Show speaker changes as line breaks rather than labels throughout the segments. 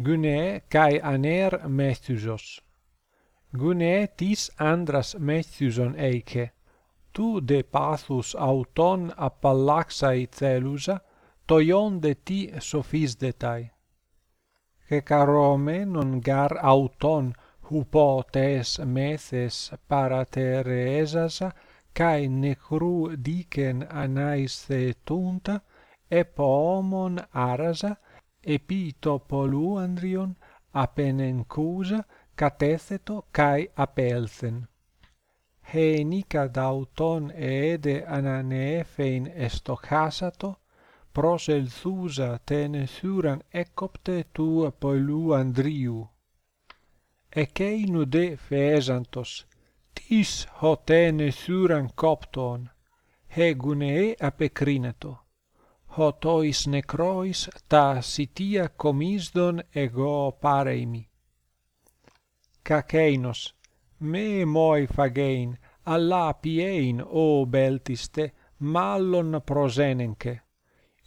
Gune kai aner methusos. Gune tis andras methuson eike. Tu de pathus auton appallaxai thelusa, toion de ti sophisdetai. Cecarome non gar auton hupo tes methes paratereesasa, cae necru dicen anaisthetunta, epo omon arasa, epito απενενκούσα κατέθετο καί απέλθεν. Χενίκα δαυτόν εέδε ανανεέφειν εστοχάσατο, προς ελθούσα τεν θύραν έκοπτε του πολλού Ανδρίου. Εκείνου δε φέζαντος, τις χωτέν θύραν κόπτον, εγουνε απεκρίνετο ho tois necrois ta sitia comisdon ego pareimi. Caceinos, me moi fagein, alla piein o beltiste, mallon prosenenche.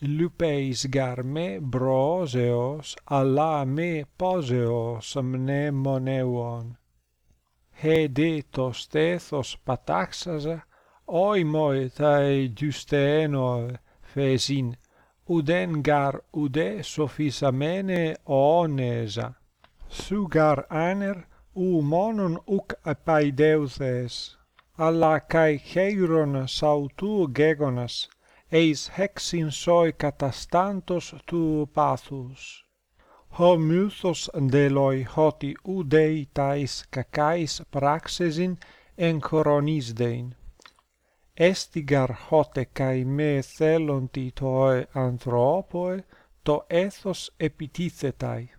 Lupeis garme broseos, alla me poseos mnemoneuon. He de to stethos pataxasa, oimoi tai giustenoi, fesin udengar ude sophisamene oonesa. Sugar aner u monon uc apaideuthes, alla kai cheiron sautu gegonas, eis hexin soi katastantos tu pathus. Ho mythos deloi hoti udeitais kakais praxesin en coronisdein estigar hote kai me thelonti toi anthropoe to ethos epitithetai